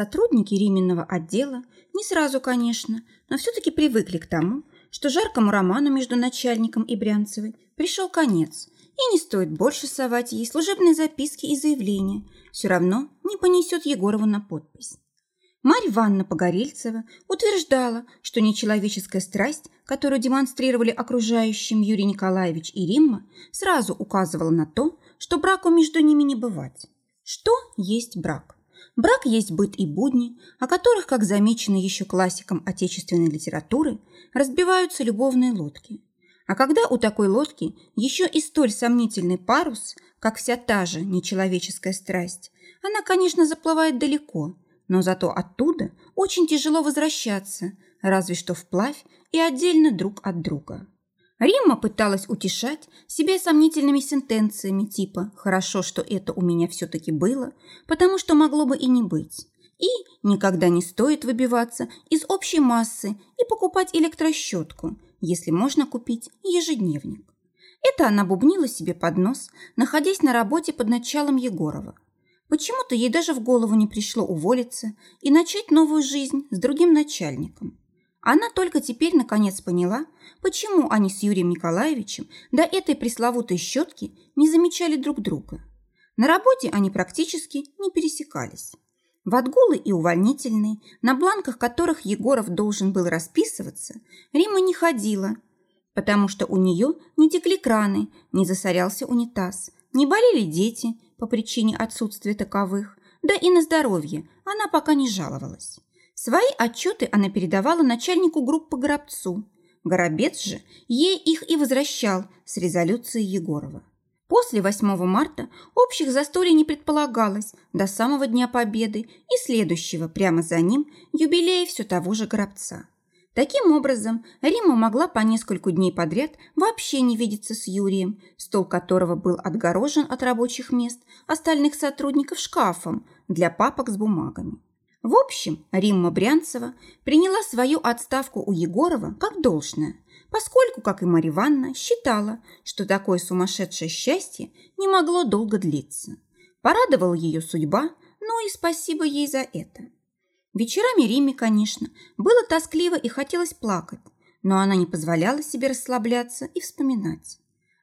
Сотрудники Рименного отдела не сразу, конечно, но все-таки привыкли к тому, что жаркому роману между начальником и Брянцевой пришел конец, и не стоит больше совать ей служебные записки и заявления, все равно не понесет Егорову на подпись. Марья Ивановна Погорельцева утверждала, что нечеловеческая страсть, которую демонстрировали окружающим Юрий Николаевич и Римма, сразу указывала на то, что браку между ними не бывать. Что есть брак? Брак есть быт и будни, о которых, как замечено еще классиком отечественной литературы, разбиваются любовные лодки. А когда у такой лодки еще и столь сомнительный парус, как вся та же нечеловеческая страсть, она, конечно, заплывает далеко, но зато оттуда очень тяжело возвращаться, разве что вплавь и отдельно друг от друга. Римма пыталась утешать себя сомнительными сентенциями типа «хорошо, что это у меня все-таки было, потому что могло бы и не быть». И никогда не стоит выбиваться из общей массы и покупать электрощетку, если можно купить ежедневник. Это она бубнила себе под нос, находясь на работе под началом Егорова. Почему-то ей даже в голову не пришло уволиться и начать новую жизнь с другим начальником. Она только теперь наконец поняла, почему они с Юрием Николаевичем до этой пресловутой щетки не замечали друг друга. На работе они практически не пересекались. В отгулы и увольнительные, на бланках которых Егоров должен был расписываться, Рима не ходила, потому что у нее не текли краны, не засорялся унитаз, не болели дети по причине отсутствия таковых, да и на здоровье она пока не жаловалась. Свои отчеты она передавала начальнику группы Горобцу. Горобец же ей их и возвращал с резолюцией Егорова. После 8 марта общих застолий не предполагалось до самого Дня Победы и следующего прямо за ним юбилея все того же Горобца. Таким образом, Рима могла по нескольку дней подряд вообще не видеться с Юрием, стол которого был отгорожен от рабочих мест остальных сотрудников шкафом для папок с бумагами. В общем, Римма Брянцева приняла свою отставку у Егорова как должное, поскольку, как и Марья Ивановна, считала, что такое сумасшедшее счастье не могло долго длиться. Порадовала ее судьба, ну и спасибо ей за это. Вечерами Риме, конечно, было тоскливо и хотелось плакать, но она не позволяла себе расслабляться и вспоминать.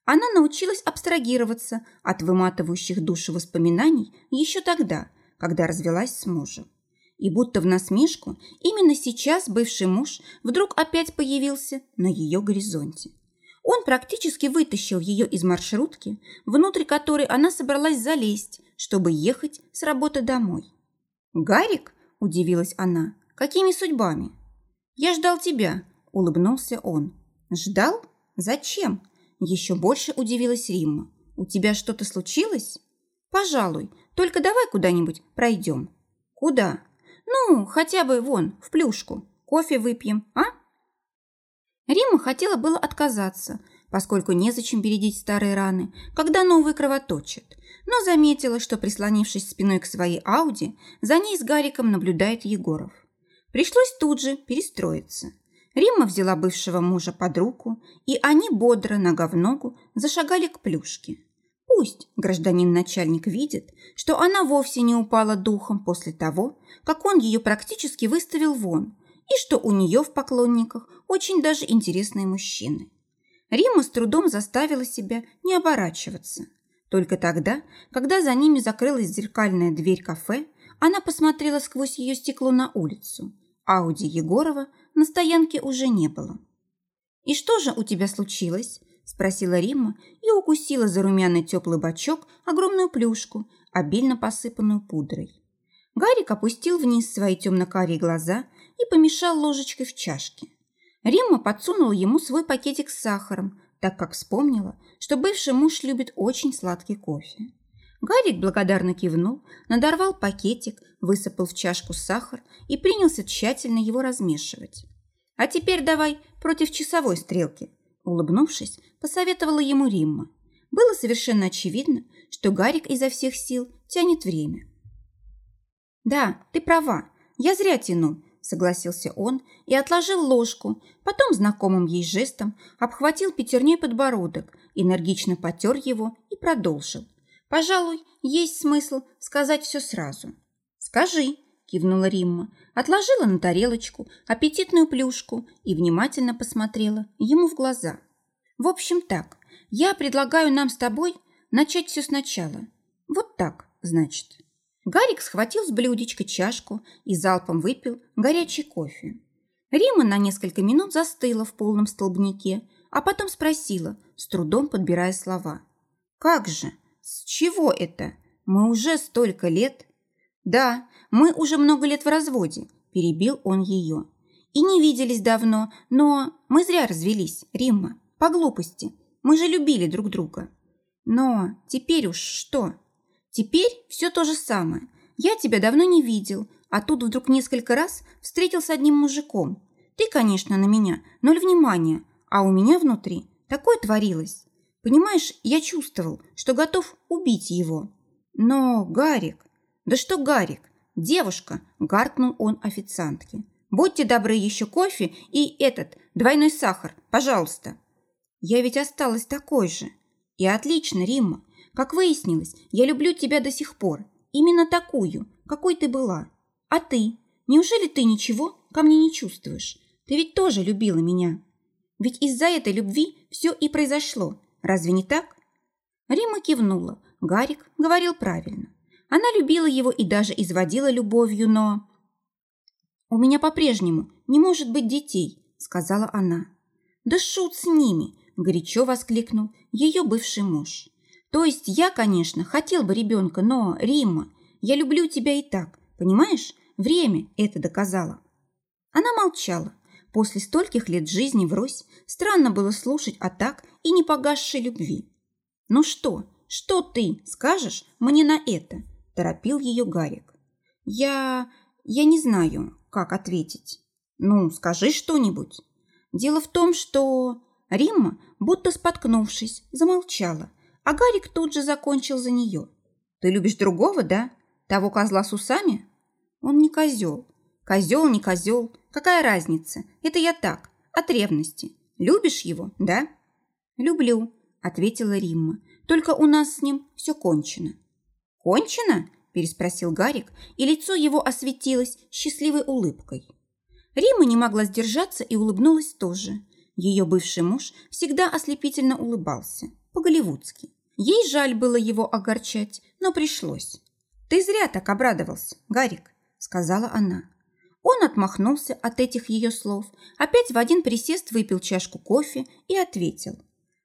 Она научилась абстрагироваться от выматывающих душу воспоминаний еще тогда, когда развелась с мужем. И будто в насмешку, именно сейчас бывший муж вдруг опять появился на ее горизонте. Он практически вытащил ее из маршрутки, внутрь которой она собралась залезть, чтобы ехать с работы домой. «Гарик?» – удивилась она. «Какими судьбами?» «Я ждал тебя», – улыбнулся он. «Ждал? Зачем?» Еще больше удивилась Римма. «У тебя что-то случилось?» «Пожалуй, только давай куда-нибудь пройдем». «Куда?» Ну, хотя бы вон, в плюшку. Кофе выпьем, а? Рима хотела было отказаться, поскольку незачем бередить старые раны, когда новые кровоточат, но заметила, что, прислонившись спиной к своей Ауди, за ней с Гариком наблюдает Егоров. Пришлось тут же перестроиться. Римма взяла бывшего мужа под руку, и они бодро, нога в ногу, зашагали к плюшке. Пусть гражданин-начальник видит, что она вовсе не упала духом после того, как он ее практически выставил вон, и что у нее в поклонниках очень даже интересные мужчины. Рима с трудом заставила себя не оборачиваться. Только тогда, когда за ними закрылась зеркальная дверь кафе, она посмотрела сквозь ее стекло на улицу. Ауди Егорова на стоянке уже не было. «И что же у тебя случилось?» Спросила Римма и укусила за румяный теплый бочок огромную плюшку, обильно посыпанную пудрой. Гарик опустил вниз свои темно-карие глаза и помешал ложечкой в чашке. Римма подсунула ему свой пакетик с сахаром, так как вспомнила, что бывший муж любит очень сладкий кофе. Гарик благодарно кивнул, надорвал пакетик, высыпал в чашку сахар и принялся тщательно его размешивать. «А теперь давай против часовой стрелки», Улыбнувшись, посоветовала ему Римма. Было совершенно очевидно, что Гарик изо всех сил тянет время. «Да, ты права, я зря тяну», – согласился он и отложил ложку, потом знакомым ей жестом обхватил пятерней подбородок, энергично потер его и продолжил. «Пожалуй, есть смысл сказать все сразу». «Скажи», – кивнула Римма, отложила на тарелочку аппетитную плюшку и внимательно посмотрела ему в глаза. В общем так, я предлагаю нам с тобой начать все сначала. Вот так, значит. Гарик схватил с блюдечка чашку и залпом выпил горячий кофе. Рима на несколько минут застыла в полном столбнике, а потом спросила, с трудом подбирая слова. «Как же? С чего это? Мы уже столько лет...» «Да, мы уже много лет в разводе», – перебил он ее. «И не виделись давно, но мы зря развелись, Римма, по глупости. Мы же любили друг друга. Но теперь уж что? Теперь все то же самое. Я тебя давно не видел, а тут вдруг несколько раз встретил с одним мужиком. Ты, конечно, на меня ноль внимания, а у меня внутри такое творилось. Понимаешь, я чувствовал, что готов убить его. Но, Гарик, «Да что, Гарик, девушка!» – гаркнул он официантке. «Будьте добры, еще кофе и этот, двойной сахар, пожалуйста!» «Я ведь осталась такой же!» «И отлично, Римма! Как выяснилось, я люблю тебя до сих пор. Именно такую, какой ты была. А ты? Неужели ты ничего ко мне не чувствуешь? Ты ведь тоже любила меня. Ведь из-за этой любви все и произошло. Разве не так?» Рима кивнула. Гарик говорил правильно. Она любила его и даже изводила любовью, но... «У меня по-прежнему не может быть детей», — сказала она. «Да шут с ними!» – горячо воскликнул ее бывший муж. «То есть я, конечно, хотел бы ребенка, но, Римма, я люблю тебя и так, понимаешь? Время это доказало». Она молчала. После стольких лет жизни врозь странно было слушать о так и не погасшей любви. «Ну что, что ты скажешь мне на это?» Торопил ее Гарик. «Я... я не знаю, как ответить. Ну, скажи что-нибудь. Дело в том, что...» Римма, будто споткнувшись, замолчала, а Гарик тут же закончил за нее. «Ты любишь другого, да? Того козла с усами?» «Он не козел. Козел, не козел. Какая разница? Это я так, от ревности. Любишь его, да?» «Люблю», — ответила Римма. «Только у нас с ним все кончено». «Кончено?» – переспросил Гарик, и лицо его осветилось счастливой улыбкой. Рима не могла сдержаться и улыбнулась тоже. Ее бывший муж всегда ослепительно улыбался, по-голливудски. Ей жаль было его огорчать, но пришлось. «Ты зря так обрадовался, Гарик», – сказала она. Он отмахнулся от этих ее слов, опять в один присест выпил чашку кофе и ответил.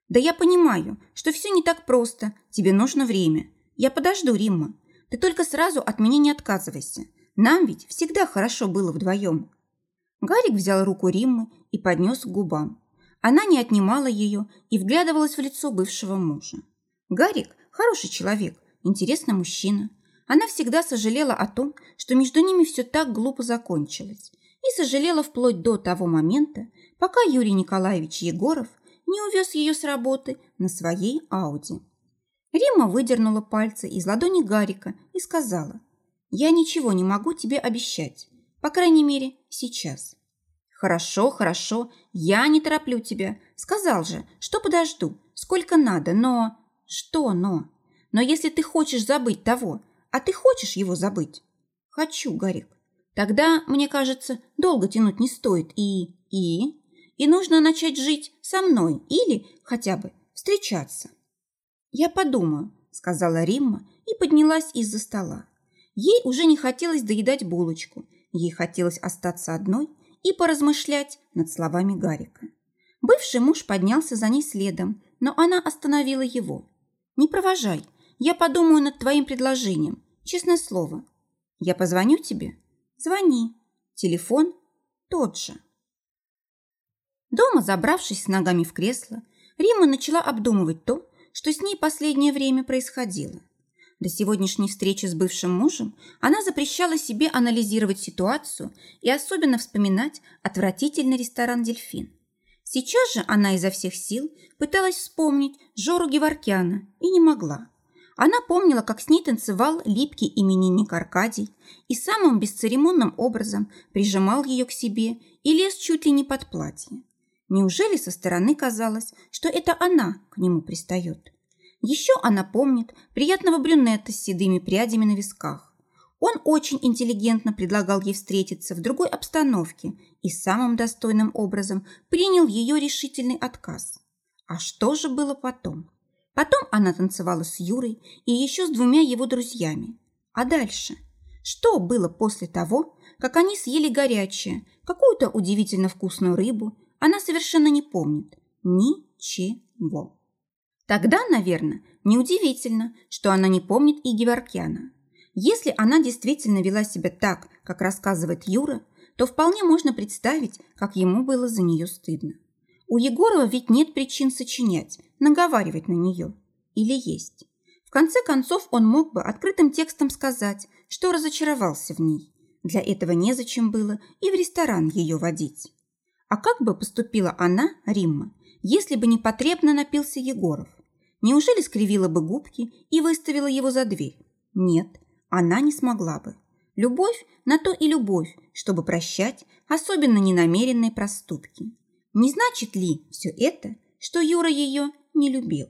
«Да я понимаю, что все не так просто, тебе нужно время. Я подожду, Римма. Ты только сразу от меня не отказывайся. Нам ведь всегда хорошо было вдвоем». Гарик взял руку Риммы и поднес к губам. Она не отнимала ее и вглядывалась в лицо бывшего мужа. Гарик – хороший человек, интересный мужчина. Она всегда сожалела о том, что между ними все так глупо закончилось. И сожалела вплоть до того момента, пока Юрий Николаевич Егоров не увез ее с работы на своей Ауди. Рима выдернула пальцы из ладони Гарика и сказала, «Я ничего не могу тебе обещать, по крайней мере, сейчас». «Хорошо, хорошо, я не тороплю тебя. Сказал же, что подожду, сколько надо, но...» «Что но?» «Но если ты хочешь забыть того, а ты хочешь его забыть?» «Хочу, Гарик. Тогда, мне кажется, долго тянуть не стоит и... и... и нужно начать жить со мной или хотя бы встречаться». «Я подумаю», – сказала Римма и поднялась из-за стола. Ей уже не хотелось доедать булочку, ей хотелось остаться одной и поразмышлять над словами Гарика. Бывший муж поднялся за ней следом, но она остановила его. «Не провожай, я подумаю над твоим предложением, честное слово. Я позвоню тебе? Звони. Телефон тот же». Дома, забравшись с ногами в кресло, Рима начала обдумывать то, что с ней последнее время происходило. До сегодняшней встречи с бывшим мужем она запрещала себе анализировать ситуацию и особенно вспоминать отвратительный ресторан «Дельфин». Сейчас же она изо всех сил пыталась вспомнить Жору Геворкяна и не могла. Она помнила, как с ней танцевал липкий именинник Аркадий и самым бесцеремонным образом прижимал ее к себе и лез чуть ли не под платье. Неужели со стороны казалось, что это она к нему пристает? Еще она помнит приятного брюнета с седыми прядями на висках. Он очень интеллигентно предлагал ей встретиться в другой обстановке и самым достойным образом принял ее решительный отказ. А что же было потом? Потом она танцевала с Юрой и еще с двумя его друзьями. А дальше? Что было после того, как они съели горячее, какую-то удивительно вкусную рыбу, она совершенно не помнит. Ничего. Тогда, наверное, неудивительно, что она не помнит и Геворкяна. Если она действительно вела себя так, как рассказывает Юра, то вполне можно представить, как ему было за нее стыдно. У Егорова ведь нет причин сочинять, наговаривать на нее. Или есть? В конце концов, он мог бы открытым текстом сказать, что разочаровался в ней. Для этого незачем было и в ресторан ее водить. А как бы поступила она, Римма, если бы непотребно напился Егоров? Неужели скривила бы губки и выставила его за дверь? Нет, она не смогла бы. Любовь на то и любовь, чтобы прощать, особенно ненамеренные проступки. Не значит ли все это, что Юра ее не любил?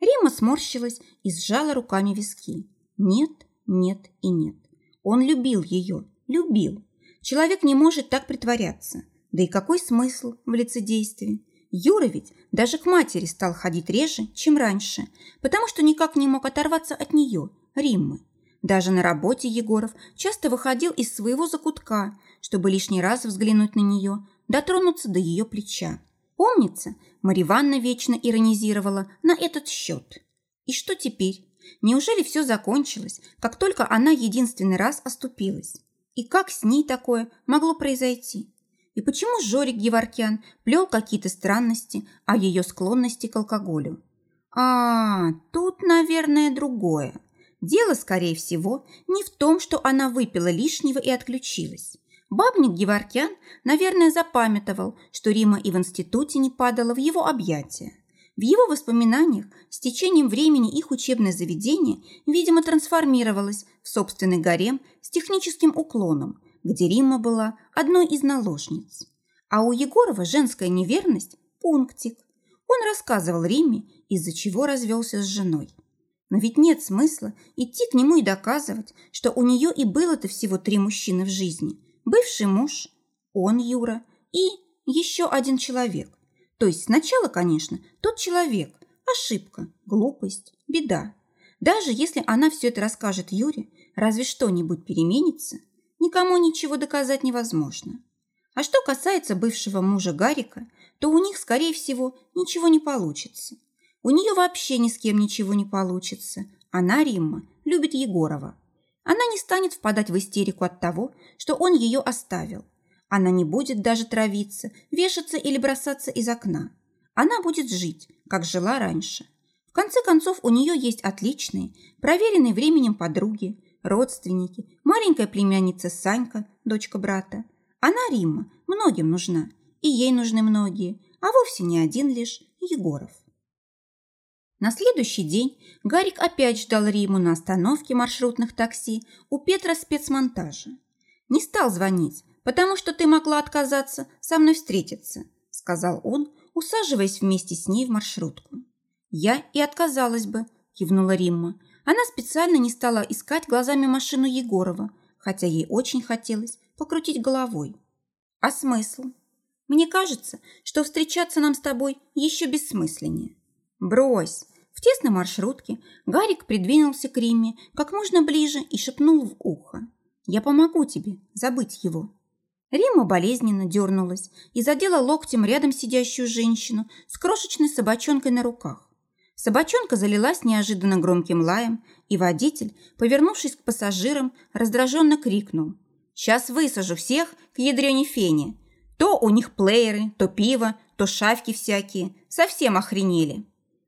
Рима сморщилась и сжала руками виски. Нет, нет и нет. Он любил ее, любил. Человек не может так притворяться. Да и какой смысл в лицедействе? Юра ведь даже к матери стал ходить реже, чем раньше, потому что никак не мог оторваться от нее, Риммы. Даже на работе Егоров часто выходил из своего закутка, чтобы лишний раз взглянуть на нее, дотронуться до ее плеча. Помнится, Марья Ивановна вечно иронизировала на этот счет. И что теперь? Неужели все закончилось, как только она единственный раз оступилась? И как с ней такое могло произойти? И почему Жорик Геворкян плел какие-то странности о ее склонности к алкоголю? А, тут, наверное, другое. Дело, скорее всего, не в том, что она выпила лишнего и отключилась. Бабник Геворкян, наверное, запамятовал, что Рима и в институте не падала в его объятия. В его воспоминаниях с течением времени их учебное заведение, видимо, трансформировалось в собственный гарем с техническим уклоном, где Рима была одной из наложниц. А у Егорова женская неверность – пунктик. Он рассказывал Риме, из-за чего развелся с женой. Но ведь нет смысла идти к нему и доказывать, что у нее и было-то всего три мужчины в жизни. Бывший муж, он, Юра, и еще один человек. То есть сначала, конечно, тот человек. Ошибка, глупость, беда. Даже если она все это расскажет Юре, разве что-нибудь переменится, никому ничего доказать невозможно. А что касается бывшего мужа Гарика, то у них, скорее всего, ничего не получится. У нее вообще ни с кем ничего не получится. Она, Римма, любит Егорова. Она не станет впадать в истерику от того, что он ее оставил. Она не будет даже травиться, вешаться или бросаться из окна. Она будет жить, как жила раньше. В конце концов, у нее есть отличные, проверенные временем подруги, родственники, маленькая племянница Санька, дочка брата. Она, Римма, многим нужна, и ей нужны многие, а вовсе не один лишь Егоров. На следующий день Гарик опять ждал Риму на остановке маршрутных такси у Петра спецмонтажа. «Не стал звонить, потому что ты могла отказаться со мной встретиться», сказал он, усаживаясь вместе с ней в маршрутку. «Я и отказалась бы», кивнула Римма. Она специально не стала искать глазами машину Егорова, хотя ей очень хотелось покрутить головой. «А смысл? Мне кажется, что встречаться нам с тобой еще бессмысленнее». «Брось!» В тесной маршрутке Гарик придвинулся к Римме как можно ближе и шепнул в ухо. «Я помогу тебе забыть его». Римма болезненно дернулась и задела локтем рядом сидящую женщину с крошечной собачонкой на руках. Собачонка залилась неожиданно громким лаем, и водитель, повернувшись к пассажирам, раздраженно крикнул. «Сейчас высажу всех к ядрене фене. То у них плееры, то пиво, то шавки всякие. Совсем охренели».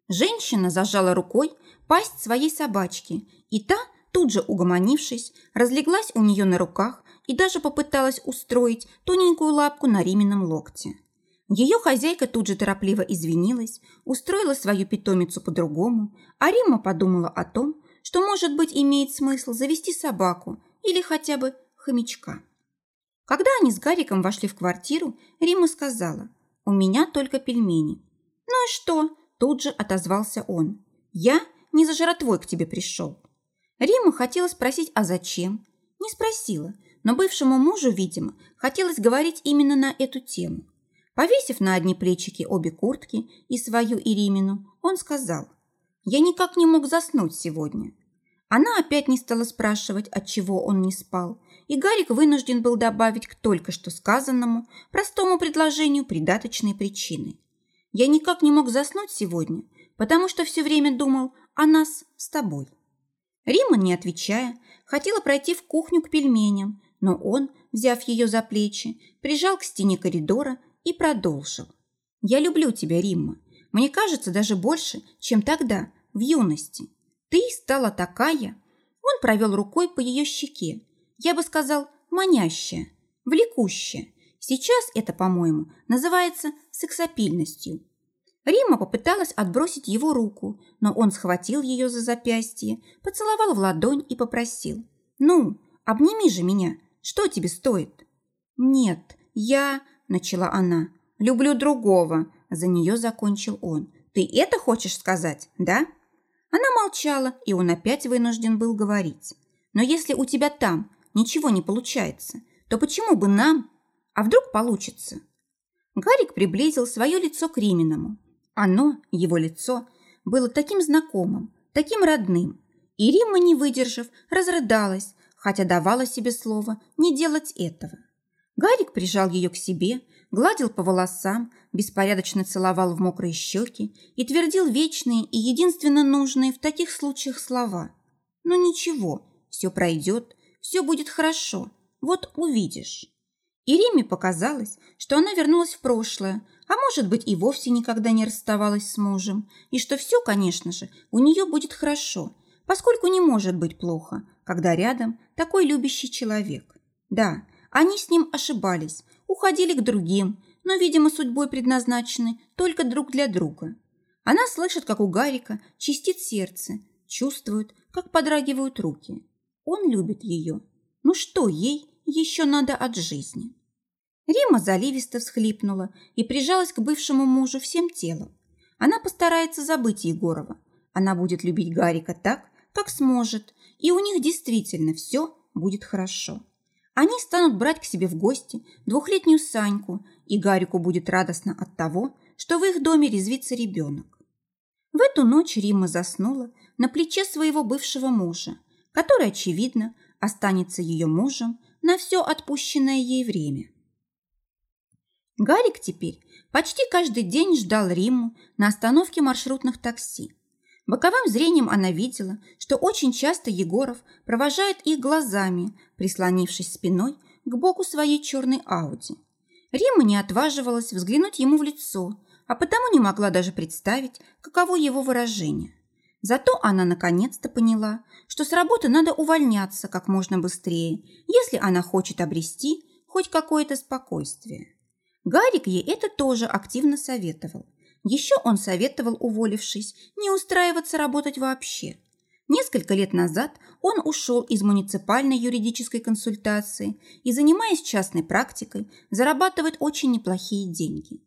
Женщина зажала рукой пасть своей собачки, и та, тут же угомонившись, разлеглась у нее на руках и даже попыталась устроить тоненькую лапку на Римином локте. Ее хозяйка тут же торопливо извинилась, устроила свою питомицу по-другому, а Рима подумала о том, что, может быть, имеет смысл завести собаку или хотя бы хомячка. Когда они с Гариком вошли в квартиру, Рима сказала, «У меня только пельмени». «Ну и что?» Тут же отозвался он. «Я не за жратвой к тебе пришел». Риму хотела спросить, а зачем? Не спросила, но бывшему мужу, видимо, хотелось говорить именно на эту тему. Повесив на одни плечики обе куртки и свою и Римину, он сказал, «Я никак не мог заснуть сегодня». Она опять не стала спрашивать, от чего он не спал, и Гарик вынужден был добавить к только что сказанному простому предложению придаточной причины. «Я никак не мог заснуть сегодня, потому что все время думал о нас с тобой». Рима, не отвечая, хотела пройти в кухню к пельменям, но он, взяв ее за плечи, прижал к стене коридора и продолжил. «Я люблю тебя, Римма. Мне кажется, даже больше, чем тогда, в юности. Ты стала такая...» Он провел рукой по ее щеке. Я бы сказал, манящая, влекущая. Сейчас это, по-моему, называется сексапильностью. Рима попыталась отбросить его руку, но он схватил ее за запястье, поцеловал в ладонь и попросил. «Ну, обними же меня. Что тебе стоит?» «Нет, я...» – начала она. «Люблю другого», – за нее закончил он. «Ты это хочешь сказать, да?» Она молчала, и он опять вынужден был говорить. «Но если у тебя там ничего не получается, то почему бы нам? А вдруг получится?» Гарик приблизил свое лицо к Риминому. Оно, его лицо, было таким знакомым, таким родным. И Римма, не выдержав, разрыдалась, хотя давала себе слово не делать этого. Гарик прижал ее к себе, гладил по волосам, беспорядочно целовал в мокрые щеки и твердил вечные и единственно нужные в таких случаях слова. «Ну ничего, все пройдет, все будет хорошо, вот увидишь». И Риме показалось, что она вернулась в прошлое, а может быть и вовсе никогда не расставалась с мужем, и что все, конечно же, у нее будет хорошо, поскольку не может быть плохо, когда рядом такой любящий человек. Да, они с ним ошибались, уходили к другим, но, видимо, судьбой предназначены только друг для друга. Она слышит, как у Гарика чистит сердце, чувствует, как подрагивают руки. Он любит ее. Ну что ей еще надо от жизни? Рима заливисто всхлипнула и прижалась к бывшему мужу всем телом. Она постарается забыть Егорова. Она будет любить Гарика так, как сможет, и у них действительно все будет хорошо. Они станут брать к себе в гости двухлетнюю Саньку, и Гарику будет радостно от того, что в их доме резвится ребенок. В эту ночь Рима заснула на плече своего бывшего мужа, который, очевидно, останется ее мужем на все отпущенное ей время. Гарик теперь почти каждый день ждал Риму на остановке маршрутных такси. Боковым зрением она видела, что очень часто Егоров провожает их глазами, прислонившись спиной к боку своей черной Ауди. Рима не отваживалась взглянуть ему в лицо, а потому не могла даже представить, каково его выражение. Зато она наконец-то поняла, что с работы надо увольняться как можно быстрее, если она хочет обрести хоть какое-то спокойствие. Гарик ей это тоже активно советовал. Еще он советовал, уволившись, не устраиваться работать вообще. Несколько лет назад он ушел из муниципальной юридической консультации и, занимаясь частной практикой, зарабатывает очень неплохие деньги.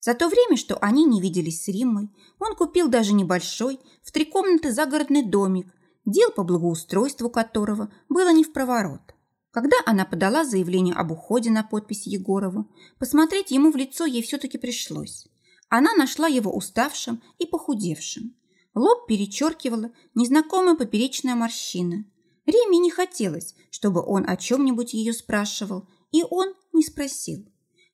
За то время, что они не виделись с Риммой, он купил даже небольшой, в три комнаты загородный домик, дел по благоустройству которого было не в проворот. Когда она подала заявление об уходе на подпись Егорову, посмотреть ему в лицо ей все-таки пришлось. Она нашла его уставшим и похудевшим. Лоб перечеркивала незнакомая поперечная морщина. Реме не хотелось, чтобы он о чем-нибудь ее спрашивал, и он не спросил.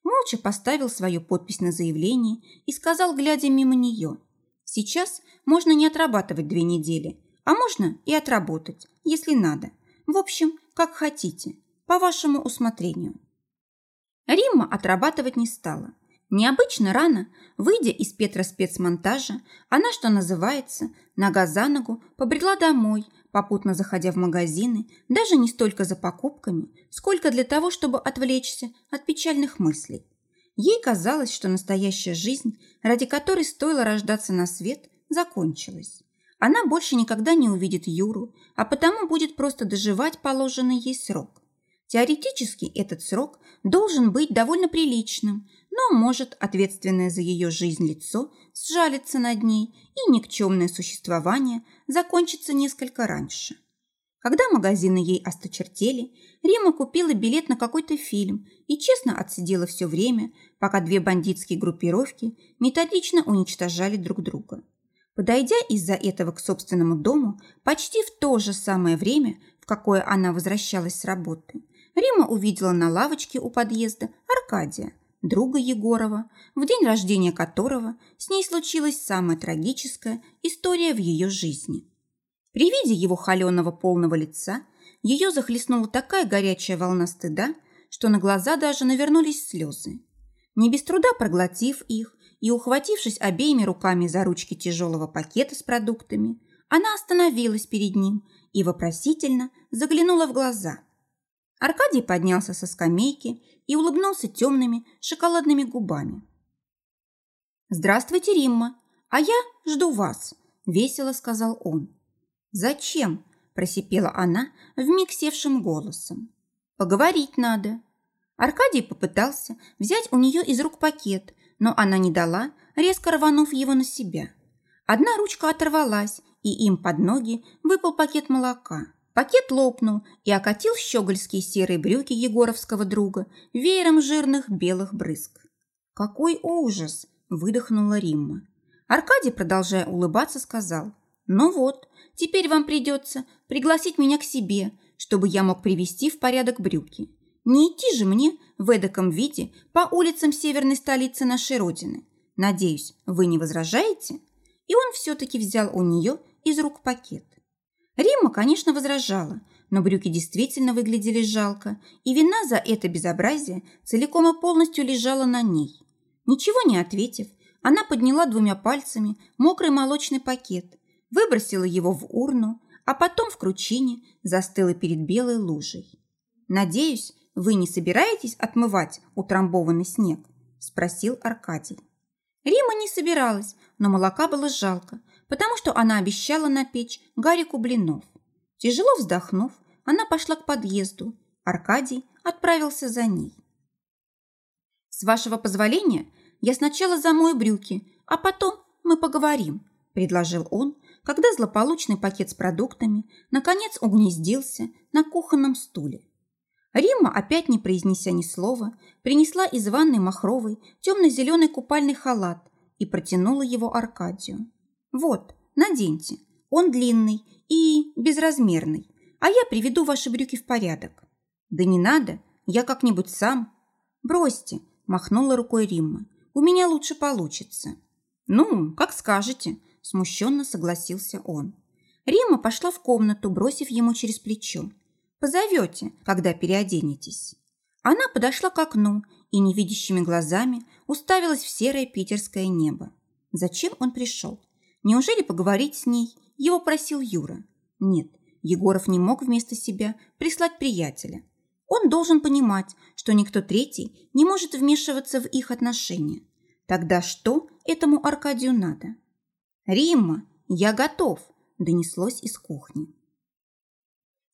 Молча поставил свою подпись на заявление и сказал, глядя мимо нее, «Сейчас можно не отрабатывать две недели, а можно и отработать, если надо. В общем, как хотите, по вашему усмотрению». Римма отрабатывать не стала. Необычно рано, выйдя из Петроспецмонтажа, она, что называется, нога за ногу, побрела домой, попутно заходя в магазины, даже не столько за покупками, сколько для того, чтобы отвлечься от печальных мыслей. Ей казалось, что настоящая жизнь, ради которой стоило рождаться на свет, закончилась. Она больше никогда не увидит Юру, а потому будет просто доживать положенный ей срок. Теоретически этот срок должен быть довольно приличным, но может ответственное за ее жизнь лицо сжалиться над ней, и никчемное существование закончится несколько раньше. Когда магазины ей осточертели, Рима купила билет на какой-то фильм и честно отсидела все время, пока две бандитские группировки методично уничтожали друг друга. Подойдя из-за этого к собственному дому почти в то же самое время, в какое она возвращалась с работы, Рима увидела на лавочке у подъезда Аркадия, друга Егорова, в день рождения которого с ней случилась самая трагическая история в ее жизни. При виде его холеного полного лица ее захлестнула такая горячая волна стыда, что на глаза даже навернулись слезы. Не без труда проглотив их и ухватившись обеими руками за ручки тяжелого пакета с продуктами, она остановилась перед ним и вопросительно заглянула в глаза. Аркадий поднялся со скамейки и улыбнулся темными шоколадными губами. «Здравствуйте, Римма, а я жду вас», – весело сказал он. «Зачем?» – просипела она вмиг севшим голосом. «Поговорить надо». Аркадий попытался взять у нее из рук пакет, но она не дала, резко рванув его на себя. Одна ручка оторвалась, и им под ноги выпал пакет молока. Пакет лопнул и окатил щегольские серые брюки егоровского друга веером жирных белых брызг. «Какой ужас!» – выдохнула Римма. Аркадий, продолжая улыбаться, сказал, «Ну вот, Теперь вам придется пригласить меня к себе, чтобы я мог привести в порядок брюки. Не идти же мне в эдаком виде по улицам северной столицы нашей Родины. Надеюсь, вы не возражаете?» И он все-таки взял у нее из рук пакет. Римма, конечно, возражала, но брюки действительно выглядели жалко, и вина за это безобразие целиком и полностью лежала на ней. Ничего не ответив, она подняла двумя пальцами мокрый молочный пакет выбросила его в урну, а потом в кручине застыла перед белой лужей. «Надеюсь, вы не собираетесь отмывать утрамбованный снег?» – спросил Аркадий. Рима не собиралась, но молока было жалко, потому что она обещала напечь Гарику блинов. Тяжело вздохнув, она пошла к подъезду. Аркадий отправился за ней. «С вашего позволения я сначала замою брюки, а потом мы поговорим», – предложил он, когда злополучный пакет с продуктами наконец угнездился на кухонном стуле. Римма, опять не произнеся ни слова, принесла из ванной махровый темно-зеленый купальный халат и протянула его Аркадию. «Вот, наденьте, он длинный и безразмерный, а я приведу ваши брюки в порядок». «Да не надо, я как-нибудь сам». «Бросьте», – махнула рукой Римма, – «у меня лучше получится». «Ну, как скажете», смущенно согласился он. Рима пошла в комнату, бросив ему через плечо. «Позовете, когда переоденетесь». Она подошла к окну и невидящими глазами уставилась в серое питерское небо. Зачем он пришел? Неужели поговорить с ней его просил Юра? Нет, Егоров не мог вместо себя прислать приятеля. Он должен понимать, что никто третий не может вмешиваться в их отношения. Тогда что этому Аркадию надо? «Римма, я готов!» – донеслось из кухни.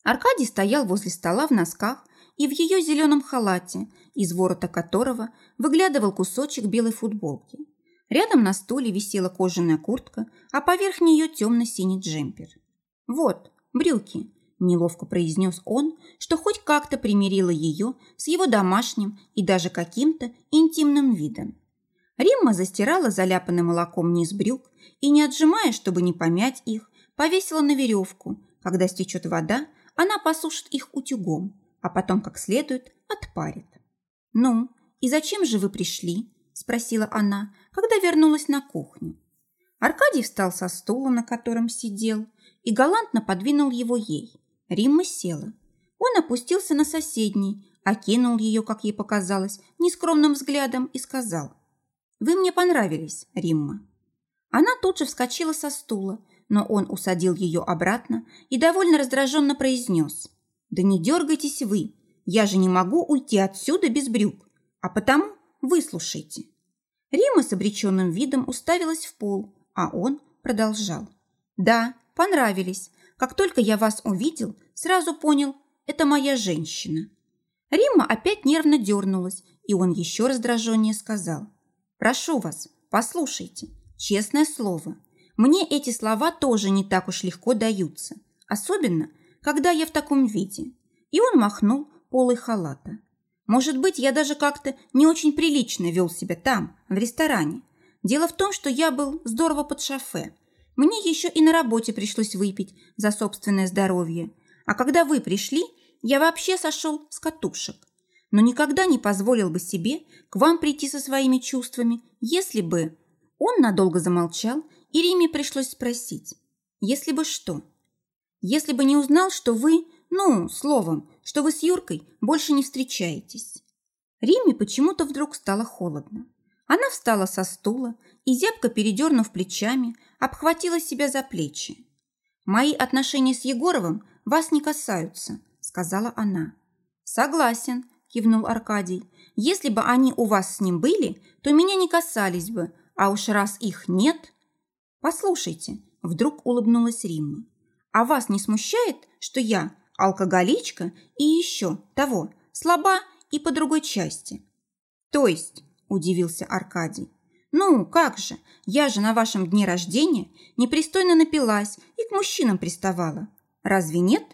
Аркадий стоял возле стола в носках и в ее зеленом халате, из ворота которого выглядывал кусочек белой футболки. Рядом на стуле висела кожаная куртка, а поверх нее темно-синий джемпер. «Вот, брюки», – неловко произнес он, что хоть как-то примирило ее с его домашним и даже каким-то интимным видом. Римма застирала заляпанным молоком низ брюк и, не отжимая, чтобы не помять их, повесила на веревку. Когда стечет вода, она посушит их утюгом, а потом как следует отпарит. «Ну, и зачем же вы пришли?» – спросила она, когда вернулась на кухню. Аркадий встал со стула, на котором сидел, и галантно подвинул его ей. Римма села. Он опустился на соседний, окинул ее, как ей показалось, нескромным взглядом и сказал – вы мне понравились, Римма». Она тут же вскочила со стула, но он усадил ее обратно и довольно раздраженно произнес. «Да не дергайтесь вы, я же не могу уйти отсюда без брюк, а потому выслушайте». Рима с обреченным видом уставилась в пол, а он продолжал. «Да, понравились. Как только я вас увидел, сразу понял, это моя женщина». Римма опять нервно дернулась, и он еще раздраженнее сказал – Прошу вас, послушайте, честное слово. Мне эти слова тоже не так уж легко даются. Особенно, когда я в таком виде. И он махнул полой халата. Может быть, я даже как-то не очень прилично вел себя там, в ресторане. Дело в том, что я был здорово под шофе. Мне еще и на работе пришлось выпить за собственное здоровье. А когда вы пришли, я вообще сошел с катушек. Но никогда не позволил бы себе к вам прийти со своими чувствами, если бы... Он надолго замолчал, и Риме пришлось спросить. Если бы что? Если бы не узнал, что вы ну, словом, что вы с Юркой больше не встречаетесь. Риме почему-то вдруг стало холодно. Она встала со стула и, зябко передернув плечами, обхватила себя за плечи. «Мои отношения с Егоровым вас не касаются», – сказала она. «Согласен», – кивнул Аркадий. «Если бы они у вас с ним были, то меня не касались бы, а уж раз их нет...» «Послушайте», – вдруг улыбнулась Римма. «А вас не смущает, что я алкоголичка и еще того, слаба и по другой части. То есть, удивился Аркадий, ну, как же, я же на вашем дне рождения непристойно напилась и к мужчинам приставала. Разве нет?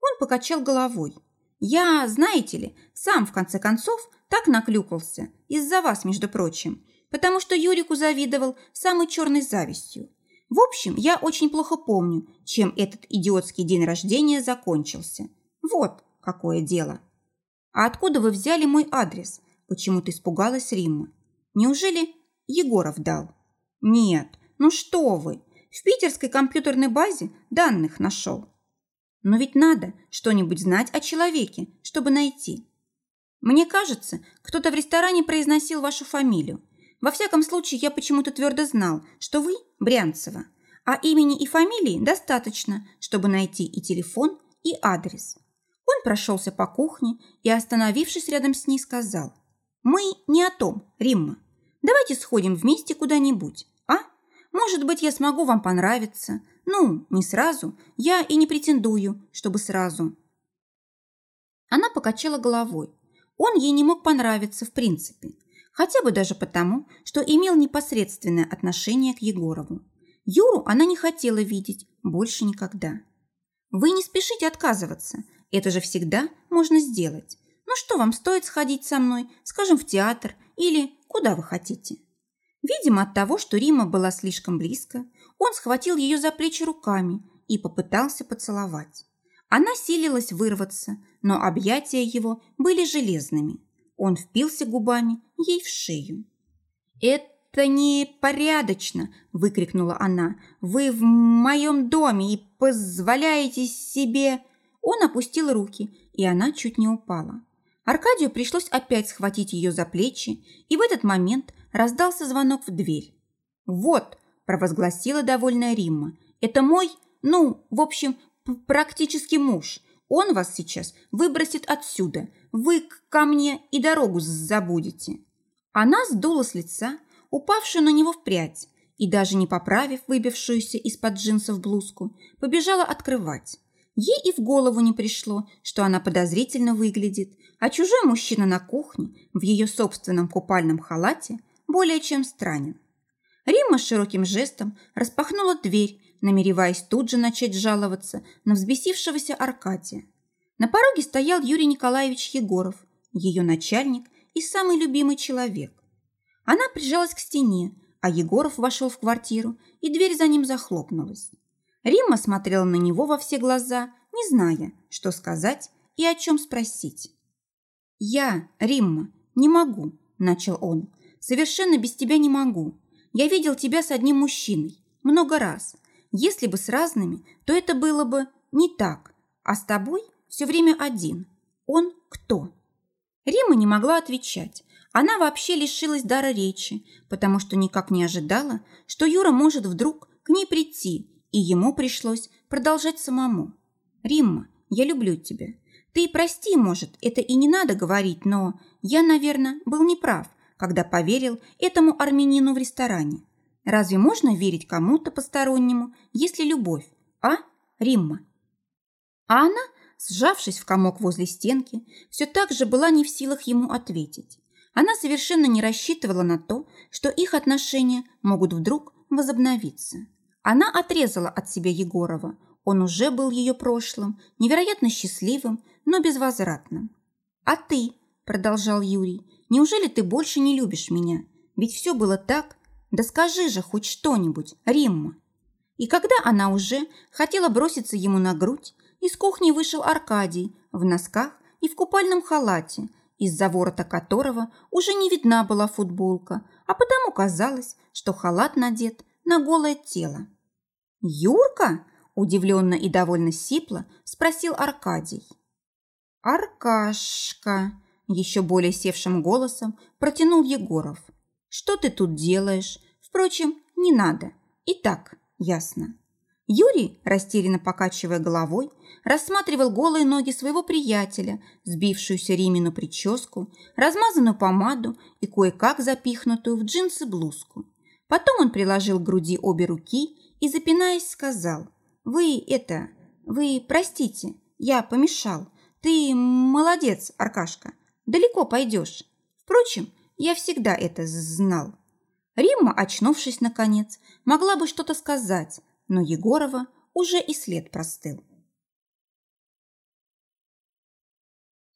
Он покачал головой. Я, знаете ли, сам в конце концов так наклюкался, из-за вас, между прочим, потому что Юрику завидовал самой черной завистью. В общем, я очень плохо помню, чем этот идиотский день рождения закончился. Вот какое дело. А откуда вы взяли мой адрес? Почему-то испугалась Римма. Неужели Егоров дал? Нет, ну что вы, в питерской компьютерной базе данных нашел. Но ведь надо что-нибудь знать о человеке, чтобы найти. Мне кажется, кто-то в ресторане произносил вашу фамилию. Во всяком случае, я почему-то твердо знал, что вы Брянцева, а имени и фамилии достаточно, чтобы найти и телефон, и адрес. Он прошелся по кухне и, остановившись рядом с ней, сказал, «Мы не о том, Римма. Давайте сходим вместе куда-нибудь, а? Может быть, я смогу вам понравиться. Ну, не сразу. Я и не претендую, чтобы сразу». Она покачала головой. Он ей не мог понравиться в принципе хотя бы даже потому, что имел непосредственное отношение к Егорову. Юру она не хотела видеть больше никогда. Вы не спешите отказываться, это же всегда можно сделать. Ну что вам стоит сходить со мной, скажем, в театр или куда вы хотите? Видимо, от того, что Рима была слишком близко, он схватил ее за плечи руками и попытался поцеловать. Она силилась вырваться, но объятия его были железными. Он впился губами ей в шею. «Это непорядочно!» – выкрикнула она. «Вы в моем доме и позволяете себе...» Он опустил руки, и она чуть не упала. Аркадию пришлось опять схватить ее за плечи, и в этот момент раздался звонок в дверь. «Вот!» – провозгласила довольная Римма. «Это мой, ну, в общем, практически муж. Он вас сейчас выбросит отсюда. Вы ко мне и дорогу забудете». Она сдула с лица упавшую на него в прядь и, даже не поправив выбившуюся из-под джинсов блузку, побежала открывать. Ей и в голову не пришло, что она подозрительно выглядит, а чужой мужчина на кухне в ее собственном купальном халате более чем странен. Римма широким жестом распахнула дверь, намереваясь тут же начать жаловаться на взбесившегося Аркадия. На пороге стоял Юрий Николаевич Егоров, ее начальник и самый любимый человек. Она прижалась к стене, а Егоров вошел в квартиру, и дверь за ним захлопнулась. Римма смотрела на него во все глаза, не зная, что сказать и о чем спросить. «Я, Римма, не могу», – начал он. «Совершенно без тебя не могу. Я видел тебя с одним мужчиной. Много раз. Если бы с разными, то это было бы не так. А с тобой все время один. Он кто?» Рима не могла отвечать. Она вообще лишилась дара речи, потому что никак не ожидала, что Юра может вдруг к ней прийти, и ему пришлось продолжать самому. «Римма, я люблю тебя. Ты прости, может, это и не надо говорить, но я, наверное, был неправ, когда поверил этому армянину в ресторане. Разве можно верить кому-то постороннему, если любовь, а, Римма?» А она сжавшись в комок возле стенки, все так же была не в силах ему ответить. Она совершенно не рассчитывала на то, что их отношения могут вдруг возобновиться. Она отрезала от себя Егорова. Он уже был ее прошлым, невероятно счастливым, но безвозвратным. «А ты?» – продолжал Юрий. «Неужели ты больше не любишь меня? Ведь все было так. Да скажи же хоть что-нибудь, Римма!» И когда она уже хотела броситься ему на грудь, из кухни вышел Аркадий в носках и в купальном халате, из-за ворота которого уже не видна была футболка, а потому казалось, что халат надет на голое тело. «Юрка?» – удивленно и довольно сипло спросил Аркадий. «Аркашка!» – еще более севшим голосом протянул Егоров. «Что ты тут делаешь? Впрочем, не надо. И так, ясно». Юрий, растерянно покачивая головой, рассматривал голые ноги своего приятеля, сбившуюся Римину прическу, размазанную помаду и кое-как запихнутую в джинсы блузку. Потом он приложил к груди обе руки и, запинаясь, сказал, «Вы это... Вы простите, я помешал. Ты молодец, Аркашка. Далеко пойдешь. Впрочем, я всегда это знал». Римма, очнувшись наконец, могла бы что-то сказать, но Егорова уже и след простыл.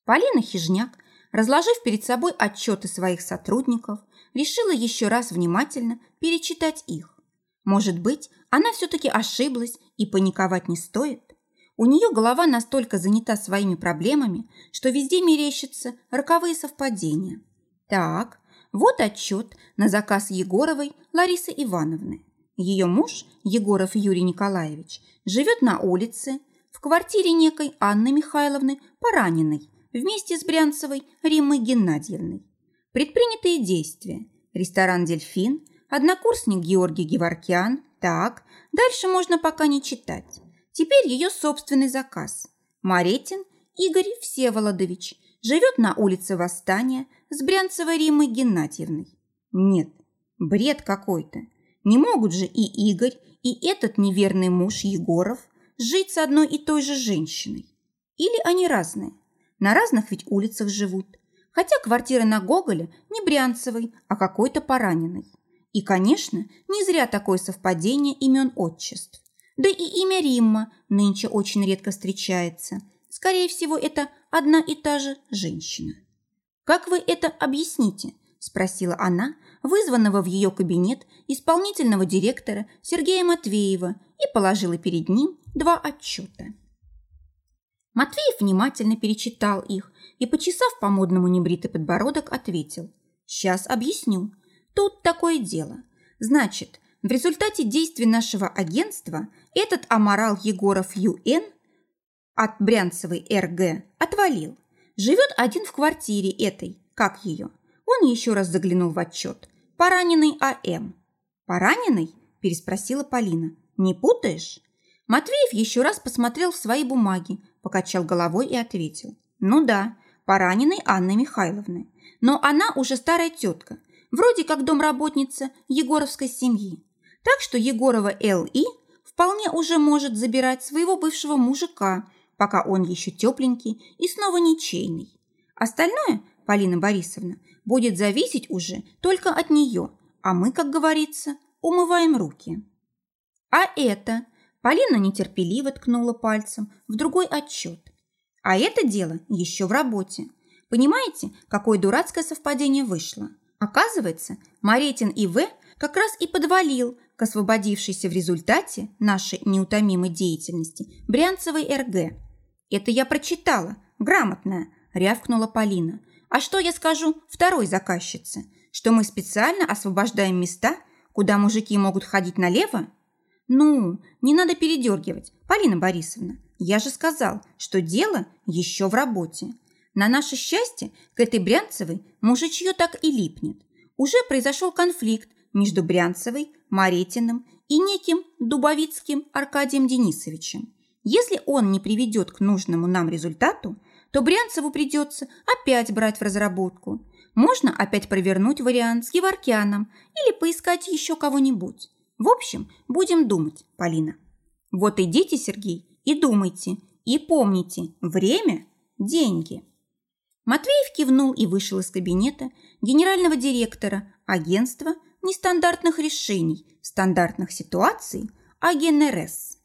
Полина Хижняк, разложив перед собой отчеты своих сотрудников, решила еще раз внимательно перечитать их. Может быть, она все-таки ошиблась и паниковать не стоит? У нее голова настолько занята своими проблемами, что везде мерещатся роковые совпадения. Так, вот отчет на заказ Егоровой Ларисы Ивановны. Ее муж, Егоров Юрий Николаевич, живет на улице, в квартире некой Анны Михайловны Пораниной, вместе с Брянцевой Риммой Геннадьевной. Предпринятые действия. Ресторан «Дельфин», однокурсник Георгий Геворкян. Так, дальше можно пока не читать. Теперь ее собственный заказ. Маретин Игорь Всеволодович живет на улице Восстания с Брянцевой Риммой Геннадьевной. Нет, бред какой-то. Не могут же и Игорь, и этот неверный муж Егоров жить с одной и той же женщиной. Или они разные? На разных ведь улицах живут. Хотя квартира на Гоголе не Брянцевой, а какой-то пораненной. И, конечно, не зря такое совпадение имен отчеств. Да и имя Римма нынче очень редко встречается. Скорее всего, это одна и та же женщина. Как вы это объясните? – спросила она, вызванного в ее кабинет исполнительного директора Сергея Матвеева и положила перед ним два отчета. Матвеев внимательно перечитал их и, почесав по-модному небритый подбородок, ответил. «Сейчас объясню. Тут такое дело. Значит, в результате действий нашего агентства этот аморал Егоров Ю.Н. от Брянцевой РГ отвалил. Живет один в квартире этой, как ее, он еще раз заглянул в отчет. «Пораненный А.М.» «Пораненный?» – переспросила Полина. «Не путаешь?» Матвеев еще раз посмотрел в свои бумаги, покачал головой и ответил. «Ну да, пораненный Анны Михайловны. Но она уже старая тетка, вроде как домработница Егоровской семьи. Так что Егорова Л.И. вполне уже может забирать своего бывшего мужика, пока он еще тепленький и снова ничейный. Остальное, Полина Борисовна, будет зависеть уже только от нее, а мы, как говорится, умываем руки. А это... Полина нетерпеливо ткнула пальцем в другой отчет. А это дело еще в работе. Понимаете, какое дурацкое совпадение вышло? Оказывается, Маретин И.В. как раз и подвалил к освободившейся в результате нашей неутомимой деятельности Брянцевой РГ. Это я прочитала, грамотная, рявкнула Полина. А что я скажу второй заказчице? Что мы специально освобождаем места, куда мужики могут ходить налево? Ну, не надо передергивать, Полина Борисовна. Я же сказал, что дело еще в работе. На наше счастье, к этой Брянцевой мужичье так и липнет. Уже произошел конфликт между Брянцевой, Маретиным и неким Дубовицким Аркадием Денисовичем. Если он не приведет к нужному нам результату, то Брянцеву придется опять брать в разработку. Можно опять провернуть вариант с Геворкяном или поискать еще кого-нибудь. В общем, будем думать, Полина. Вот идите, Сергей, и думайте, и помните, время – деньги. Матвеев кивнул и вышел из кабинета генерального директора агентства нестандартных решений, стандартных ситуаций АГНРС.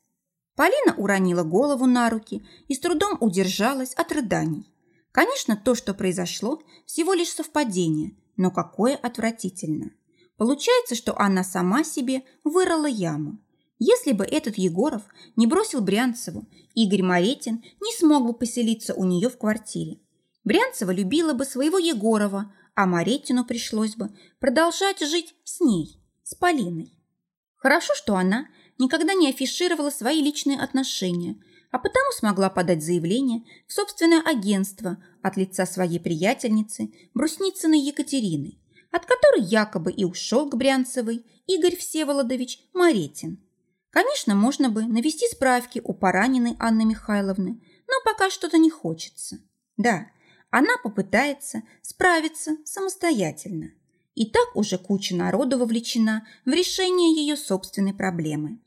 Полина уронила голову на руки и с трудом удержалась от рыданий. Конечно, то, что произошло, всего лишь совпадение, но какое отвратительно. Получается, что она сама себе вырыла яму. Если бы этот Егоров не бросил Брянцеву, Игорь Моретин не смог бы поселиться у нее в квартире. Брянцева любила бы своего Егорова, а Моретину пришлось бы продолжать жить с ней, с Полиной. Хорошо, что она никогда не афишировала свои личные отношения, а потому смогла подать заявление в собственное агентство от лица своей приятельницы Брусницыной Екатерины, от которой якобы и ушел к Брянцевой Игорь Всеволодович Моретин. Конечно, можно бы навести справки у пораненной Анны Михайловны, но пока что-то не хочется. Да, она попытается справиться самостоятельно. И так уже куча народу вовлечена в решение ее собственной проблемы.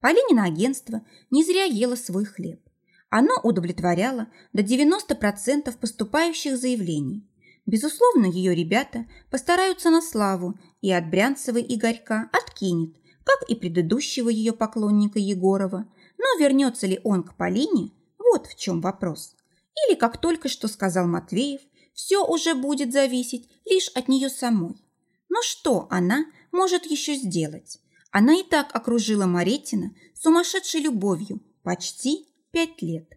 Полинина агентство не зря ело свой хлеб. Оно удовлетворяло до 90% поступающих заявлений. Безусловно, ее ребята постараются на славу и от Брянцевой Игорька откинет, как и предыдущего ее поклонника Егорова. Но вернется ли он к Полине, вот в чем вопрос. Или, как только что сказал Матвеев, все уже будет зависеть лишь от нее самой. Но что она может еще сделать? Она и так окружила Маретина сумасшедшей любовью почти пять лет.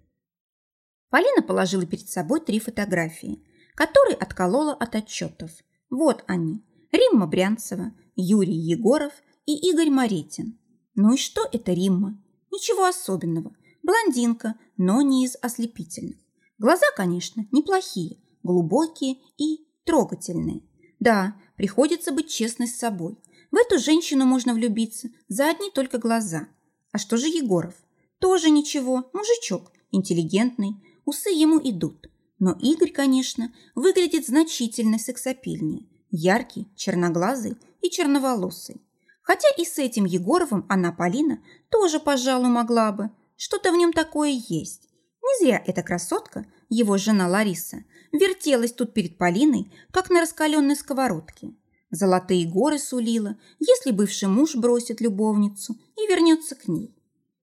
Полина положила перед собой три фотографии, которые отколола от отчетов. Вот они. Римма Брянцева, Юрий Егоров и Игорь Маретин. Ну и что это Римма? Ничего особенного. Блондинка, но не из ослепительных. Глаза, конечно, неплохие, глубокие и трогательные. Да, приходится быть честной с собой. В эту женщину можно влюбиться за одни только глаза. А что же Егоров? Тоже ничего, мужичок, интеллигентный, усы ему идут. Но Игорь, конечно, выглядит значительно сексапильнее. Яркий, черноглазый и черноволосый. Хотя и с этим Егоровым она, Полина, тоже, пожалуй, могла бы. Что-то в нем такое есть. Не зря эта красотка, его жена Лариса, вертелась тут перед Полиной, как на раскаленной сковородке. Золотые горы сулила, если бывший муж бросит любовницу и вернется к ней.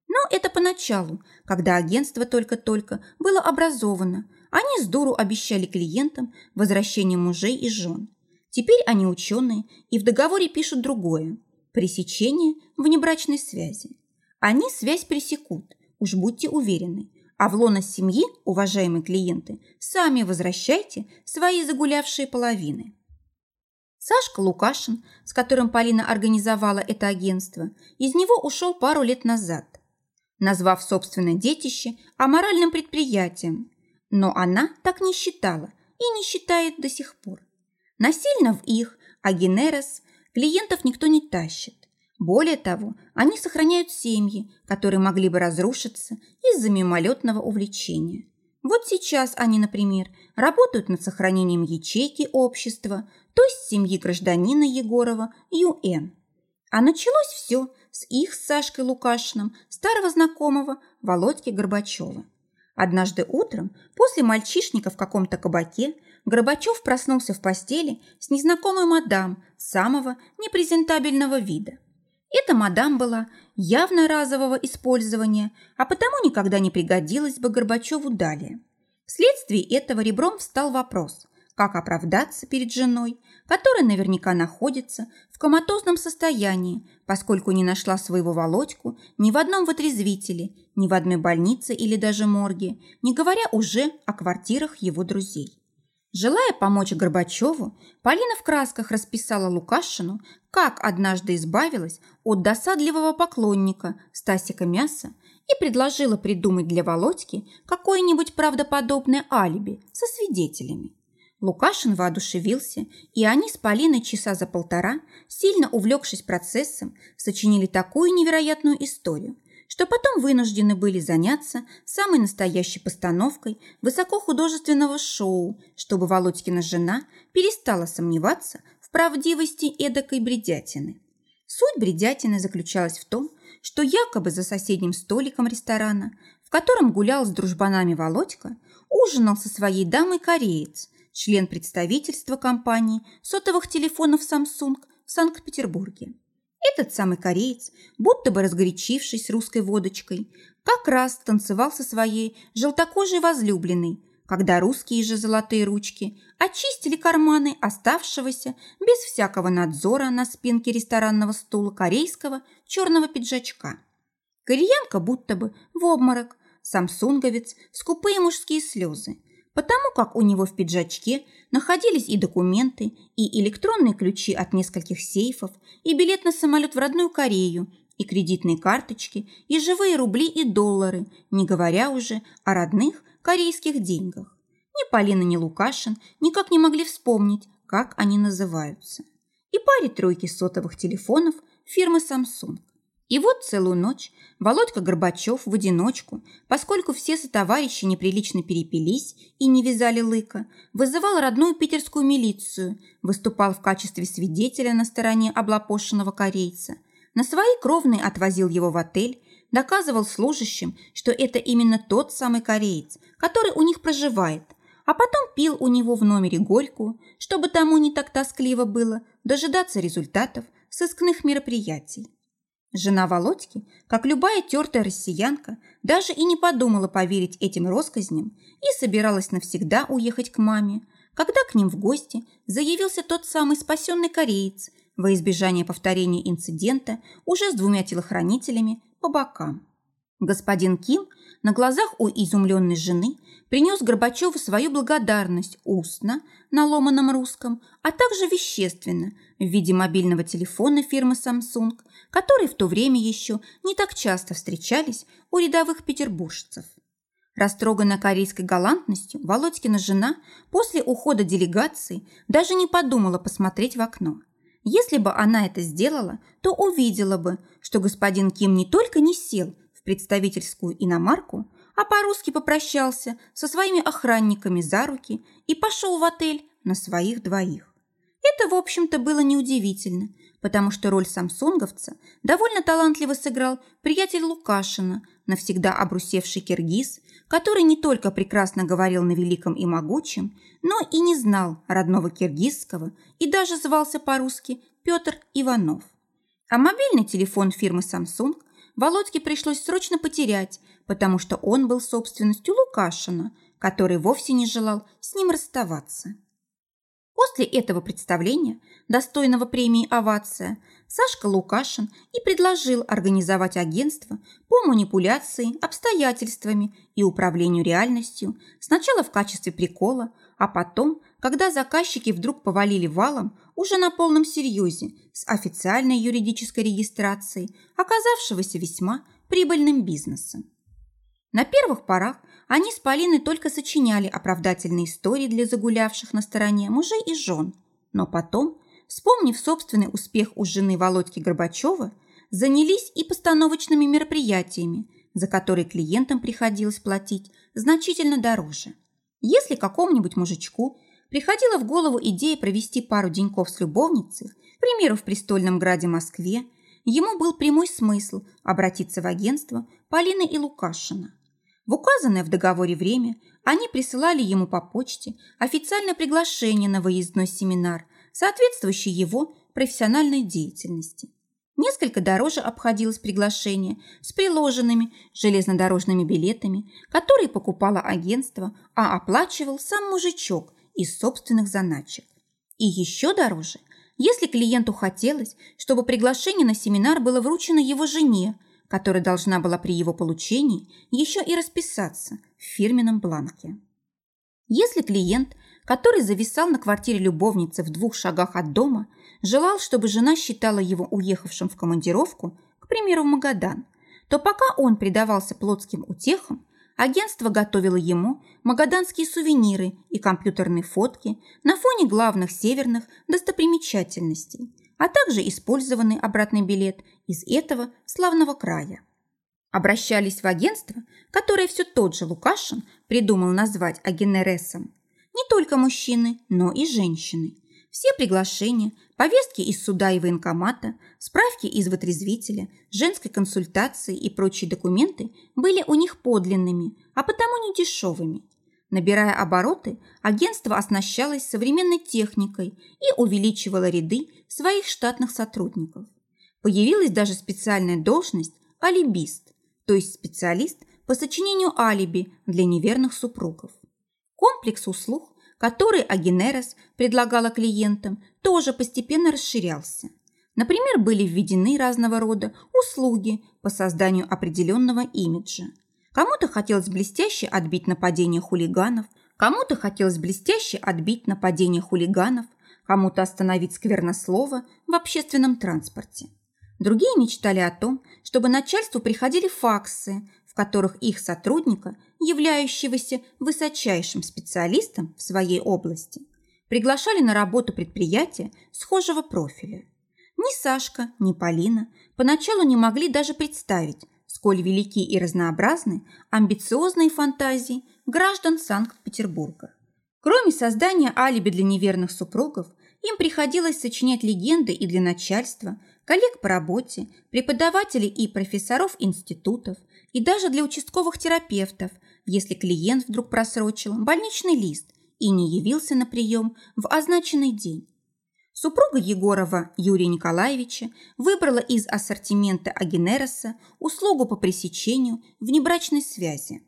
Но это поначалу, когда агентство только-только было образовано, они с дуру обещали клиентам возвращение мужей и жен. Теперь они ученые и в договоре пишут другое – пресечение внебрачной связи. Они связь пресекут, уж будьте уверены, а в лоно семьи, уважаемые клиенты, сами возвращайте свои загулявшие половины. Сашка Лукашин, с которым Полина организовала это агентство, из него ушел пару лет назад, назвав собственное детище аморальным предприятием. Но она так не считала и не считает до сих пор. Насильно в их, Агенерос, клиентов никто не тащит. Более того, они сохраняют семьи, которые могли бы разрушиться из-за мимолетного увлечения. Вот сейчас они, например, работают над сохранением ячейки общества, то есть семьи гражданина Егорова ЮН. А началось все с их с Сашкой Лукашиным, старого знакомого Володьки Горбачева. Однажды утром, после мальчишника в каком-то кабаке, Горбачев проснулся в постели с незнакомой мадам самого непрезентабельного вида. Эта мадам была явно разового использования, а потому никогда не пригодилась бы Горбачеву далее. Вследствие этого ребром встал вопрос, как оправдаться перед женой, которая наверняка находится в коматозном состоянии, поскольку не нашла своего Володьку ни в одном вытрезвителе, ни в одной больнице или даже морге, не говоря уже о квартирах его друзей. Желая помочь Горбачеву, Полина в красках расписала Лукашину, как однажды избавилась от досадливого поклонника Стасика Мяса и предложила придумать для Володьки какое-нибудь правдоподобное алиби со свидетелями. Лукашин воодушевился, и они с Полиной часа за полтора, сильно увлекшись процессом, сочинили такую невероятную историю – что потом вынуждены были заняться самой настоящей постановкой высокохудожественного шоу, чтобы Володькина жена перестала сомневаться в правдивости эдакой бредятины. Суть бредятины заключалась в том, что якобы за соседним столиком ресторана, в котором гулял с дружбанами Володька, ужинал со своей дамой кореец, член представительства компании сотовых телефонов Samsung в Санкт-Петербурге. Этот самый кореец, будто бы разгорячившись русской водочкой, как раз танцевал со своей желтокожей возлюбленной, когда русские же золотые ручки очистили карманы оставшегося без всякого надзора на спинке ресторанного стула корейского черного пиджачка. Кореянка будто бы в обморок, самсунговец, скупые мужские слезы, потому как у него в пиджачке находились и документы, и электронные ключи от нескольких сейфов, и билет на самолет в родную Корею, и кредитные карточки, и живые рубли и доллары, не говоря уже о родных корейских деньгах. Ни Полина, ни Лукашин никак не могли вспомнить, как они называются. И паре тройки сотовых телефонов фирмы Samsung. И вот целую ночь Володька Горбачев в одиночку, поскольку все сотоварищи неприлично перепились и не вязали лыка, вызывал родную питерскую милицию, выступал в качестве свидетеля на стороне облапошенного корейца, на свои кровные отвозил его в отель, доказывал служащим, что это именно тот самый кореец, который у них проживает, а потом пил у него в номере горькую, чтобы тому не так тоскливо было дожидаться результатов сыскных мероприятий. Жена Володьки, как любая тертая россиянка, даже и не подумала поверить этим россказням и собиралась навсегда уехать к маме, когда к ним в гости заявился тот самый спасенный кореец во избежание повторения инцидента уже с двумя телохранителями по бокам. Господин Ким на глазах у изумленной жены принес Горбачеву свою благодарность устно, на ломаном русском, а также вещественно, в виде мобильного телефона фирмы Samsung, которые в то время еще не так часто встречались у рядовых петербуржцев. Растроганная корейской галантностью, Володькина жена после ухода делегации даже не подумала посмотреть в окно. Если бы она это сделала, то увидела бы, что господин Ким не только не сел представительскую иномарку, а по-русски попрощался со своими охранниками за руки и пошел в отель на своих двоих. Это, в общем-то, было неудивительно, потому что роль самсунговца довольно талантливо сыграл приятель Лукашина, навсегда обрусевший киргиз, который не только прекрасно говорил на великом и могучем, но и не знал родного киргизского и даже звался по-русски Петр Иванов. А мобильный телефон фирмы Samsung Володьке пришлось срочно потерять, потому что он был собственностью Лукашина, который вовсе не желал с ним расставаться. После этого представления, достойного премии «Овация», Сашка Лукашин и предложил организовать агентство по манипуляции обстоятельствами и управлению реальностью сначала в качестве прикола, а потом, когда заказчики вдруг повалили валом, уже на полном серьезе, с официальной юридической регистрацией, оказавшегося весьма прибыльным бизнесом. На первых порах они с Полиной только сочиняли оправдательные истории для загулявших на стороне мужей и жен, но потом, вспомнив собственный успех у жены Володьки Горбачева, занялись и постановочными мероприятиями, за которые клиентам приходилось платить значительно дороже. Если какому-нибудь мужичку приходила в голову идея провести пару деньков с любовницей, к примеру, в престольном граде Москве, ему был прямой смысл обратиться в агентство Полины и Лукашина. В указанное в договоре время они присылали ему по почте официальное приглашение на выездной семинар, соответствующий его профессиональной деятельности. Несколько дороже обходилось приглашение с приложенными железнодорожными билетами, которые покупало агентство, а оплачивал сам мужичок из собственных заначек. И еще дороже, если клиенту хотелось, чтобы приглашение на семинар было вручено его жене, которая должна была при его получении еще и расписаться в фирменном бланке. Если клиент, который зависал на квартире любовницы в двух шагах от дома, желал, чтобы жена считала его уехавшим в командировку, к примеру, в Магадан, то пока он предавался плотским утехам, Агентство готовило ему магаданские сувениры и компьютерные фотки на фоне главных северных достопримечательностей, а также использованный обратный билет из этого славного края. Обращались в агентство, которое все тот же Лукашин придумал назвать Агенересом, не только мужчины, но и женщины – все приглашения, повестки из суда и военкомата, справки из вытрезвителя, женской консультации и прочие документы были у них подлинными, а потому не дешевыми. Набирая обороты, агентство оснащалось современной техникой и увеличивало ряды своих штатных сотрудников. Появилась даже специальная должность алибист, то есть специалист по сочинению алиби для неверных супругов. Комплекс услуг, который Агенерос предлагала клиентам, тоже постепенно расширялся. Например, были введены разного рода услуги по созданию определенного имиджа. Кому-то хотелось блестяще отбить нападение хулиганов, кому-то хотелось блестяще отбить нападение хулиганов, кому-то остановить сквернослово в общественном транспорте. Другие мечтали о том, чтобы начальству приходили факсы, которых их сотрудника, являющегося высочайшим специалистом в своей области, приглашали на работу предприятия схожего профиля. Ни Сашка, ни Полина поначалу не могли даже представить, сколь велики и разнообразны амбициозные фантазии граждан Санкт-Петербурга. Кроме создания алиби для неверных супругов, им приходилось сочинять легенды и для начальства, коллег по работе, преподавателей и профессоров институтов, и даже для участковых терапевтов, если клиент вдруг просрочил больничный лист и не явился на прием в означенный день. Супруга Егорова Юрия Николаевича выбрала из ассортимента Агенероса услугу по пресечению внебрачной связи.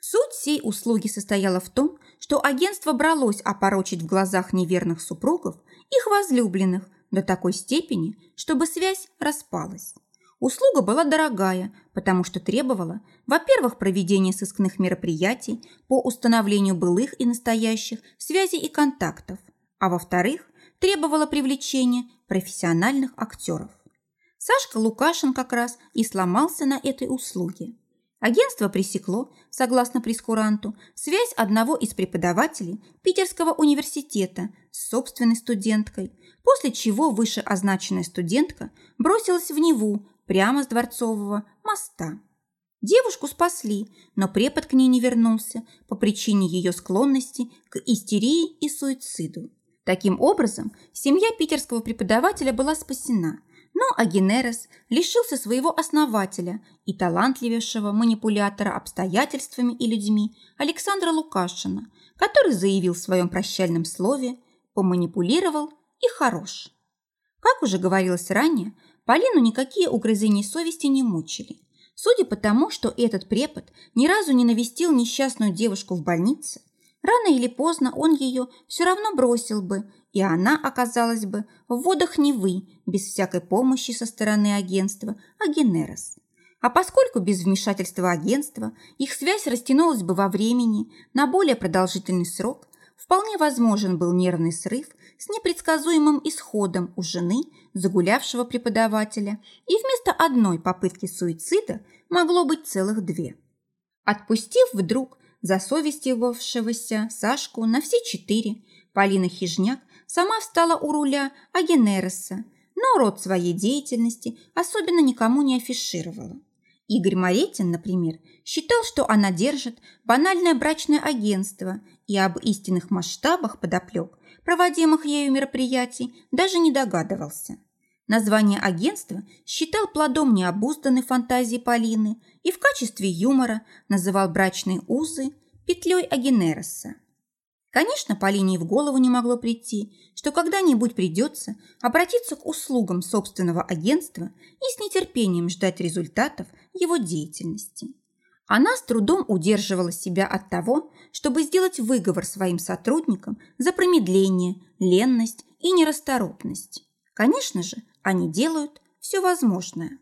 Суть всей услуги состояла в том, что агентство бралось опорочить в глазах неверных супругов их возлюбленных до такой степени, чтобы связь распалась. Услуга была дорогая, потому что требовала, во-первых, проведения сыскных мероприятий по установлению былых и настоящих связей и контактов, а во-вторых, требовало привлечения профессиональных актеров. Сашка Лукашин как раз и сломался на этой услуге. Агентство пресекло, согласно прескуранту, связь одного из преподавателей Питерского университета с собственной студенткой, после чего вышеозначенная студентка бросилась в Неву прямо с Дворцового моста. Девушку спасли, но препод к ней не вернулся по причине ее склонности к истерии и суициду. Таким образом, семья питерского преподавателя была спасена, но Агенерес лишился своего основателя и талантливейшего манипулятора обстоятельствами и людьми Александра Лукашина, который заявил в своем прощальном слове «поманипулировал и хорош». Как уже говорилось ранее, Полину никакие угрызения совести не мучили. Судя по тому, что этот препод ни разу не навестил несчастную девушку в больнице, Рано или поздно он ее все равно бросил бы, и она оказалась бы в водах Невы без всякой помощи со стороны агентства Агенерос. А поскольку без вмешательства агентства их связь растянулась бы во времени на более продолжительный срок, вполне возможен был нервный срыв с непредсказуемым исходом у жены загулявшего преподавателя, и вместо одной попытки суицида могло быть целых две. Отпустив вдруг засовестивавшегося Сашку на все четыре, Полина Хижняк сама встала у руля Агенереса, но род своей деятельности особенно никому не афишировала. Игорь Моретин, например, считал, что она держит банальное брачное агентство и об истинных масштабах подоплек, проводимых ею мероприятий, даже не догадывался. Название агентства считал плодом необузданной фантазии Полины и в качестве юмора называл брачные узы петлей Агенероса. Конечно, Полине в голову не могло прийти, что когда-нибудь придется обратиться к услугам собственного агентства и с нетерпением ждать результатов его деятельности. Она с трудом удерживала себя от того, чтобы сделать выговор своим сотрудникам за промедление, ленность и нерасторопность. Конечно же, они делают все возможное.